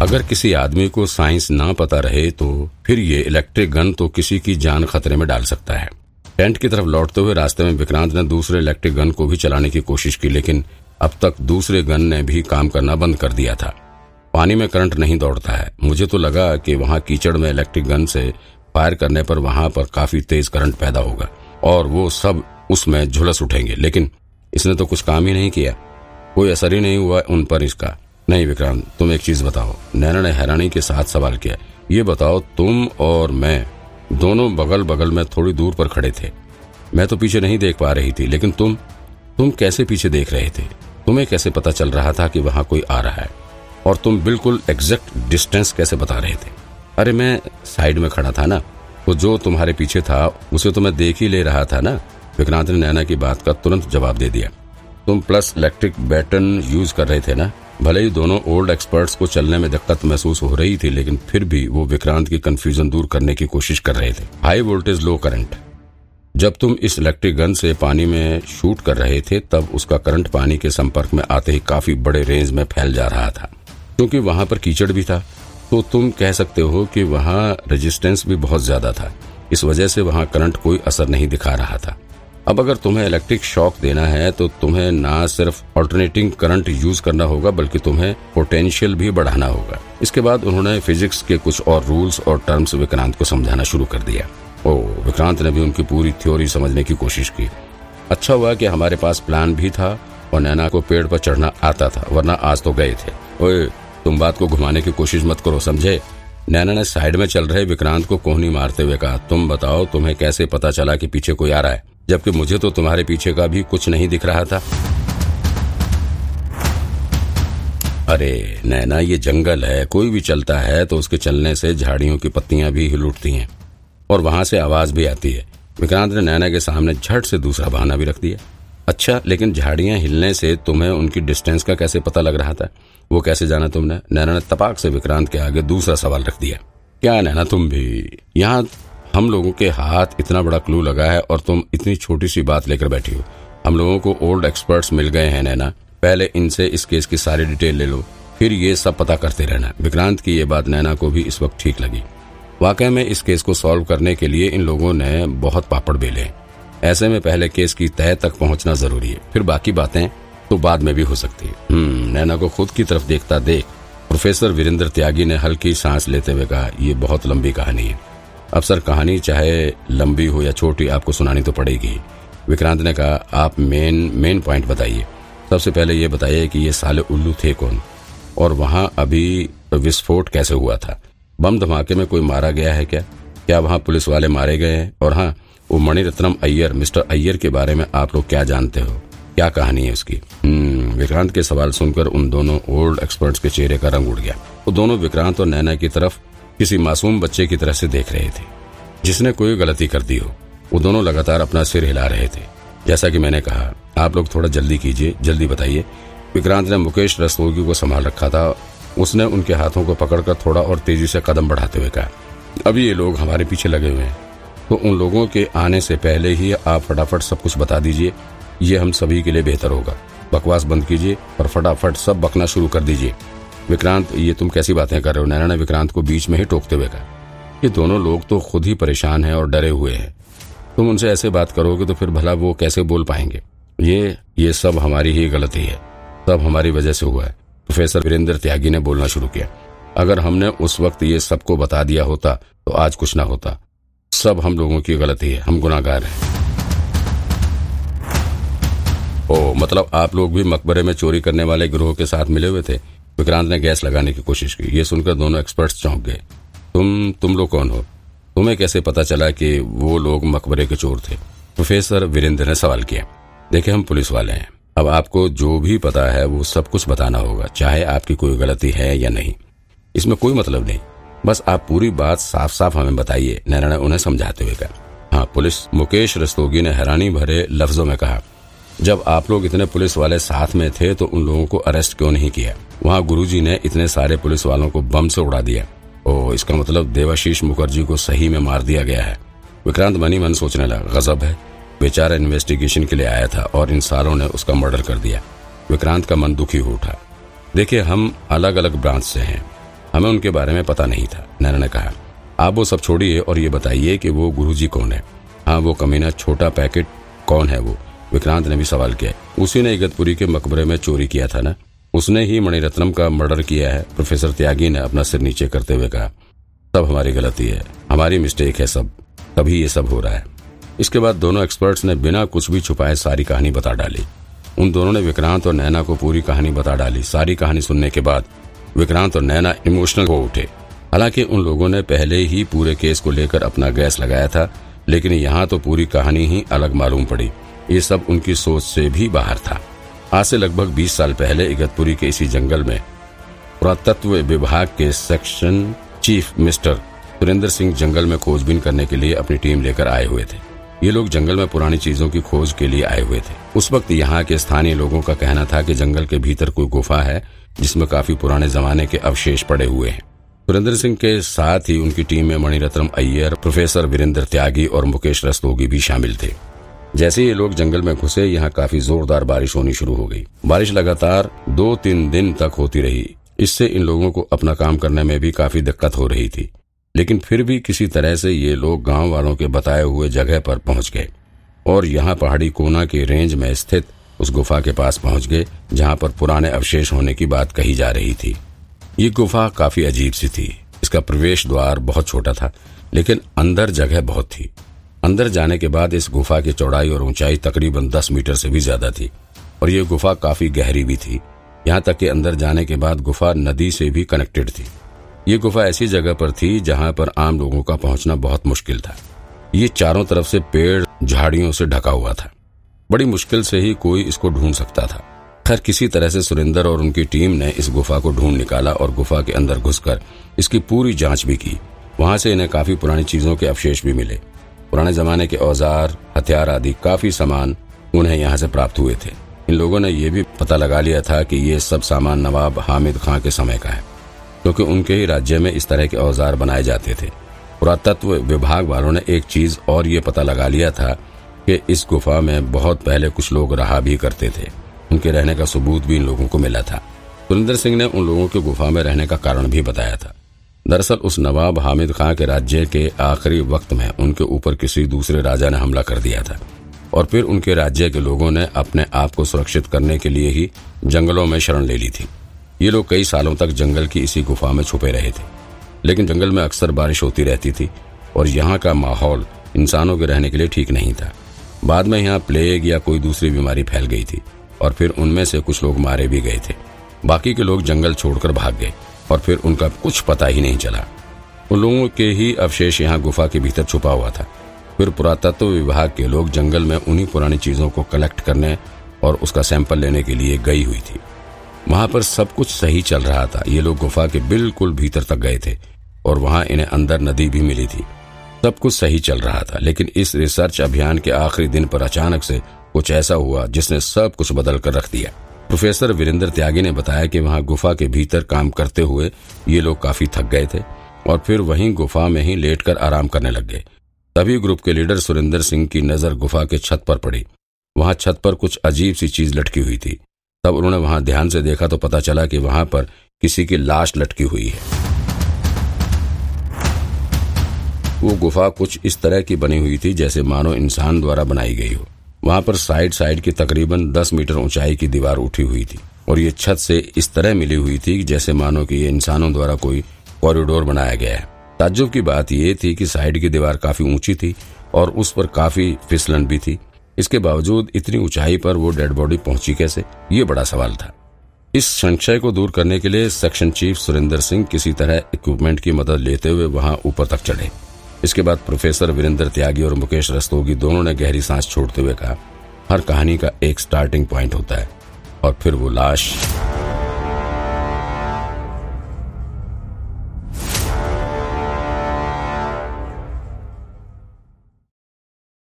अगर किसी आदमी को साइंस ना पता रहे तो फिर ये इलेक्ट्रिक गन तो किसी की जान खतरे में डाल सकता है। टेंट की तरफ़ लौटते हुए रास्ते में विक्रांत ने दूसरे इलेक्ट्रिक गन को भी चलाने की कोशिश की, लेकिन अब तक दूसरे गन ने भी काम करना बंद कर दिया था। पानी में करंट नहीं दौड़ता है। मुझे तो लगा कि वहाँ कीचड़ में इलेक्ट्रिक गन से फायर करने पर वहाँ पर काफ़ी तेज करंट पैदा होगा, और वो सब उसमें झुलस उठेंगे। लेकिन इसने तो कुछ काम ही नहीं किया। कोई असर ही नहीं हुआ उन पर इसका। नहीं विक्रांत, तुम एक चीज़ बताओ। नैना ने हैरानी के साथ सवाल किया, ये बताओ, तुम और मैं दोनों बगल बगल में थोड़ी दूर पर खड़े थे। मैं तो पीछे नहीं देख पा रही थी, लेकिन तुम तुम कैसे पीछे देख रहे थे? तुम्हें कैसे पता चल रहा था कि वहाँ कोई आ रहा है? और तुम बिल्कुल एग्जैक्ट डिस्टेंस कैसे बता रहे थे? अरे, मैं साइड में खड़ा था ना तो जो तुम्हारे पीछे था, उसे तो मैं देख ही ले रहा था ना? विक्रांत ने नैना की बात का तुरंत जवाब दे दिया। तुम प्लस इलेक्ट्रिक बैटन यूज़ कर रहे थे ना? भले ही दोनों ओल्ड एक्सपर्ट्स को चलने में दिक्कत महसूस हो रही थी, लेकिन फिर भी वो विक्रांत की कंफ्यूजन दूर करने की कोशिश कर रहे थे। हाई वोल्टेज लो करंट जब तुम इस इलेक्ट्रिक गन से पानी में शूट कर रहे थे, तब उसका करंट पानी के संपर्क में आते ही काफ़ी बड़े रेंज में फैल जा रहा था। क्योंकि वहाँ पर कीचड़ भी था तो तुम कह सकते हो कि वहाँ रेजिस्टेंस भी बहुत ज़्यादा था। इस वजह से वहाँ करंट कोई असर नहीं दिखा रहा था। अब अगर तुम्हें इलेक्ट्रिक शॉक देना है तो तुम्हें ना सिर्फ़ ऑल्टरनेटिंग करंट यूज़ करना होगा, बल्कि तुम्हें पोटेंशियल भी बढ़ाना होगा। इसके बाद उन्होंने फिजिक्स के कुछ और रूल्स और टर्म्स विक्रांत को समझाना शुरू कर दिया। ओ, विक्रांत ने भी उनकी पूरी थ्योरी समझने की कोशिश की। अच्छा हुआ कि हमारे पास प्लान भी था और नैना को पेड़ पर चढ़ना आता था, वरना आज तो गए थे। ओए, तुम बात को घुमाने की कोशिश मत करो, समझे? नैना ने साइड में चल रहे विक्रांत को कोहनी मारते हुए कहा, तुम बताओ, तुम्हें कैसे पता चला कि पीछे कोई आ रहा है? जबकि मुझे तो तुम्हारे पीछे का भी कुछ नहीं दिख रहा था। अरे, नैना, ये जंगल है, कोई भी चलता है तो उसके चलने से झाड़ियों की पत्तियाँ भी हिल उठती हैं और वहाँ से आवाज़ भी आती है। विक्रांत ने नैना के सामने झट से दूसरा बहाना भी रख दिया। अच्छा लेकिन झाड़ियाँ हिलने से तुम्हें उनकी डिस्टेंस का कैसे पता लग रहा था? वो कैसे जाना तुमने? नैना ने तपाक से विक्रांत के आगे दूसरा सवाल रख दिया। क्या नैना, तुम भी यहाँ हम लोगों के हाथ इतना बड़ा क्लू लगा है और तुम इतनी छोटी सी बात लेकर बैठी हो। हम लोगों को ओल्ड एक्सपर्ट्स मिल गए हैं, नैना। पहले इनसे इस केस की सारी डिटेल ले लो, फिर ये सब पता करते रहना। विक्रांत की ये बात नैना को भी इस वक्त ठीक लगी। वाकई में इस केस को सॉल्व करने के लिए इन लोगों ने बहुत पापड़ बेले ऐसे में पहले केस की तय तक पहुँचना ज़रूरी है, फिर बाकी बातें तो बाद में भी हो सकती है। हम्म नैना को खुद की तरफ़ देखता देख, प्रोफेसर वीरेंद्र त्यागी ने हल्की सांस लेते हुए कहा यह बहुत लंबी कहानी है। अब सर कहानी चाहे लंबी हो या छोटी आपको सुनानी तो पड़ेगी। विक्रांत ने कहा आप मेन मेन पॉइंट बताइए। सबसे पहले ये बताइए कि ये साले उल्लू थे कौन? और वहाँ अभी विस्फोट कैसे हुआ था? बम धमाके में कोई मारा गया है क्या? क्या वहाँ पुलिस वाले मारे गए हैं? और हाँ वो मणिरत्नम अय्यर मिस्टर अय्यर के बारे में आप लोग क्या जानते हो? क्या कहानी है उसकी? हम्म, विक्रांत के सवाल सुनकर उन दोनों ओल्ड एक्सपर्ट्स के चेहरे का रंग उड़ गया। वो दोनों विक्रांत और नैना की तरफ़ किसी मासूम बच्चे की तरह से देख रहे थे। जिसने कोई गलती कर दी हो, वो दोनों लगातार अपना सिर हिला रहे थे। जैसा कि मैंने कहा, आप लोग थोड़ा जल्दी कीजिए, जल्दी बताइए। विक्रांत ने मुकेश रस्तोगी को संभाल रखा था। उसने उनके हाथों को पकड़कर थोड़ा और तेज़ी से कदम बढ़ाते हुए कहा, अभी ये लोग हमारे पीछे लगे हुए हैं। तो उन लोगों के आने से पहले ही आप फटाफट सब कुछ बता दीजिए। ये हम सभी के लिए बेहतर होगा। बकवास बंद कीजिए और फटाफट सब बकना शुरू कर दीजिए। विक्रांत, ये तुम कैसी बातें कर रहे हो? नैना ने विक्रांत को बीच में ही टोकते हुए कहा, ये दोनों लोग तो खुद ही परेशान हैं और डरे हुए हैं। तुम उनसे ऐसे बात करोगे तो फिर भला वो कैसे बोल पाएँगे? ये ये सब हमारी ही गलती है। सब हमारी वजह से हुआ है। प्रोफेसर वीरेंद्र त्यागी ने बोलना शुरू किया, अगर हमने उस वक्त ये सबको बता दिया होता तो आज कुछ ना होता। सब हम लोगों की गलती है, हम गुनागार हैं। ओ मतलब आप लोग भी मकबरे में चोरी करने वाले गिरोह के साथ मिले हुए थे? विक्रांत ने गैस लगाने की कोशिश की। ये सुनकर दोनों एक्सपर्ट्स चौंक गए। तुम तुम लोग कौन हो? तुम्हें कैसे पता चला कि वो लोग मकबरे के चोर थे? प्रोफेसर वीरेंद्र ने सवाल किया। देखे, हम पुलिस वाले हैं। अब आपको जो भी पता है, वो सब कुछ बताना होगा, चाहे आपकी कोई गलती है या नहीं। इसमें कोई मतलब नहीं। बस आप पूरी बात साफ़ साफ़ हमें बताइए नैना ने उन्हें समझाते हुए कहा। हाँ पुलिस मुकेश रस्तोगी ने हैरानी भरे लफ्जों में कहा, जब आप लोग इतने पुलिस वाले साथ में थे तो उन लोगों को अरेस्ट क्यों नहीं किया? वहाँ गुरुजी ने इतने सारे पुलिस वालों को बम से उड़ा दिया। ओ इसका मतलब देवाशीष मुखर्जी को सही में मार दिया गया है। विक्रांत मनी मन सोचने लगा, गजब है। बेचारा इन्वेस्टिगेशन के लिए आया था और इन सालों ने उसका मर्डर कर दिया। विक्रांत का मन दुखी हो उठा। देखिए, हम अलग अलग ब्रांच से हैं। हमें उनके बारे में पता नहीं था, नैना ने कहा। आप वो सब छोड़िए और ये बताइए कि वो गुरुजी कौन है? हाँ वो कमीना, छोटा पैकेट, कौन है वो? विक्रांत ने भी सवाल किया। उसी ने इगतपुरी के मकबरे में चोरी किया था ना? उसने ही मणिरत्नम का मर्डर किया है। प्रोफेसर त्यागी ने अपना सिर नीचे करते हुए कहा, सब हमारी गलती है। हमारी मिस्टेक है सब। तभी ये सब हो रहा है। इसके बाद दोनों एक्सपर्ट्स ने बिना कुछ भी छुपाए सारी कहानी बता डाली। उन दोनों ने विक्रांत और नैना को पूरी कहानी बता डाली। सारी कहानी सुनने के बाद विक्रांत और नैना इमोशनल हो उठे। हालाँकि उन लोगों ने पहले ही पूरे केस को लेकर अपना गैस लगाया था, लेकिन यहाँ तो पूरी कहानी ही अलग मालूम पड़ी। ये सब उनकी सोच से भी बाहर था। आज से लगभग 20 साल पहले इगतपुरी के इसी जंगल में पुरातत्व विभाग के section chief mister Surendra Singh जंगल में खोजबीन करने के लिए अपनी टीम लेकर आए हुए थे। ये लोग जंगल में पुरानी चीज़ों की खोज के लिए आए हुए थे। उस वक्त यहाँ के स्थानीय लोगों का कहना था कि जंगल के भीतर कोई गुफा है, जिसमें काफ़ी पुराने जमाने के अवशेष पड़े हुए हैं। सुरेंद्र सिंह के साथ ही उनकी टीम में मणिरत्नम अय्यर, प्रोफेसर वीरेंद्र त्यागी और मुकेश रस्तोगी भी शामिल थे। जैसे ये लोग जंगल में घुसे, यहाँ काफ़ी जोरदार बारिश होनी शुरू हो गई। बारिश लगातार दो तीन दिन तक होती रही। इससे इन लोगों को अपना काम करने में भी काफ़ी दिक्कत हो रही थी। लेकिन फिर भी किसी तरह से ये लोग गाँव वालों के बताए हुए जगह पर पहुँच गए और यहाँ पहाड़ी कोना के रेंज में स्थित उस गुफा के पास पहुँच गए, जहाँ पर पुराने अवशेष होने की बात कही जा रही थी। ये गुफा काफ़ी अजीब सी थी। इसका प्रवेश द्वार बहुत छोटा था, लेकिन अंदर जगह बहुत थी। अंदर जाने के बाद इस गुफा की चौड़ाई और ऊंचाई तकरीबन दस मीटर से भी ज़्यादा थी, और ये गुफा काफ़ी गहरी भी थी। यहाँ तक कि अंदर जाने के बाद गुफा नदी से भी कनेक्टेड थी। ये गुफा ऐसी जगह पर थी जहाँ पर आम लोगों का पहुँचना बहुत मुश्किल था। ये चारों तरफ़ से पेड़, झाड़ियों से ढका हुआ था। बड़ी मुश्किल से ही कोई इसको ढूंढ सकता था। खैर, किसी तरह से सुरेंद्र और उनकी टीम ने इस गुफा को ढूंढ निकाला और गुफा के अंदर घुसकर इसकी पूरी जाँच भी की। वहाँ से इन्हें काफ़ी पुरानी चीज़ों के अवशेष भी मिले। पुराने जमाने के औज़ार, हथियार आदि काफ़ी सामान उन्हें यहाँ से प्राप्त हुए थे। इन लोगों ने यह भी पता लगा लिया था कि ये सब सामान नवाब हामिद खां के समय का है, क्योंकि उनके ही राज्य में इस तरह के औज़ार बनाए जाते थे। पुरातत्व विभाग वालों ने एक चीज़ और ये पता लगा लिया था कि इस गुफा में बहुत पहले कुछ लोग रहा भी करते थे। उनके रहने का सबूत भी इन लोगों को मिला था। सुरेंद्र सिंह ने उन लोगों के गुफा में रहने का कारण भी बताया था। दरअसल उस नवाब हामिद खां के राज्य के आखिरी वक्त में उनके ऊपर किसी दूसरे राजा ने हमला कर दिया था और फिर उनके राज्य के लोगों ने अपने आप को सुरक्षित करने के लिए ही जंगलों में शरण ले ली थी। ये लोग कई सालों तक जंगल की इसी गुफा में छुपे रहे थे, लेकिन जंगल में अक्सर बारिश होती रहती थी और यहाँ का माहौल इंसानों के रहने के लिए ठीक नहीं था। बाद में यहाँ प्लेग या कोई दूसरी बीमारी फैल गई थी और फिर उनमें से कुछ लोग मारे भी गए थे। बाकी के लोग जंगल छोड़कर भाग गए। और फिर उनका कुछ पता ही नहीं चला। उन लोगों के ही अवशेष यहाँ गुफा के भीतर छुपा हुआ था। फिर पुरातत्व विभाग के लोग जंगल में उन्हीं पुरानी चीज़ों को कलेक्ट करने और उसका सैंपल लेने के लिए गई हुई थी। वहाँ पर सब कुछ सही चल रहा था। ये लोग गुफा के बिल्कुल भीतर तक गए थे और वहाँ इन्हें अंदर नदी भी मिली थी। सब कुछ सही चल रहा था, लेकिन इस रिसर्च अभियान के आखिरी दिन पर अचानक से कुछ ऐसा हुआ जिसने सब कुछ बदल कर रख दिया। प्रोफेसर वीरेंद्र त्यागी ने बताया कि वहाँ गुफा के भीतर काम करते हुए ये लोग काफ़ी थक गए थे और फिर वहीं गुफा में ही लेटकर आराम करने लग गए। तभी ग्रुप के लीडर सुरेंद्र सिंह की नज़र गुफा के छत पर पड़ी। वहाँ छत पर कुछ अजीब सी चीज़ लटकी हुई थी। तब उन्होंने वहाँ ध्यान से देखा तो पता चला कि वहाँ पर किसी की लाश लटकी हुई है। वो गुफा कुछ इस तरह की बनी हुई थी जैसे मानो इंसान द्वारा बनाई गई हो। वहाँ पर साइड साइड की तकरीबन दस मीटर ऊंचाई की दीवार उठी हुई थी और ये छत से इस तरह मिली हुई थी जैसे मानो कि ये इंसानों द्वारा कोई कॉरिडोर बनाया गया है। ताज्जुब की बात यह थी कि साइड की दीवार काफ़ी ऊँची थी और उस पर काफ़ी फिसलन भी थी। इसके बावजूद इतनी ऊंचाई पर वो डेड बॉडी पहुँची कैसे? ये बड़ा सवाल था। इस संशय को दूर करने के लिए सेक्शन चीफ सुरेंद्र सिंह किसी तरह इक्विपमेंट की मदद लेते हुए वहाँ ऊपर तक चढ़े। इसके बाद प्रोफेसर वीरेंद्र त्यागी और मुकेश रस्तोगी दोनों ने गहरी सांस छोड़ते हुए कहा, हर कहानी का एक स्टार्टिंग प्वाइंट होता है और फिर वो लाश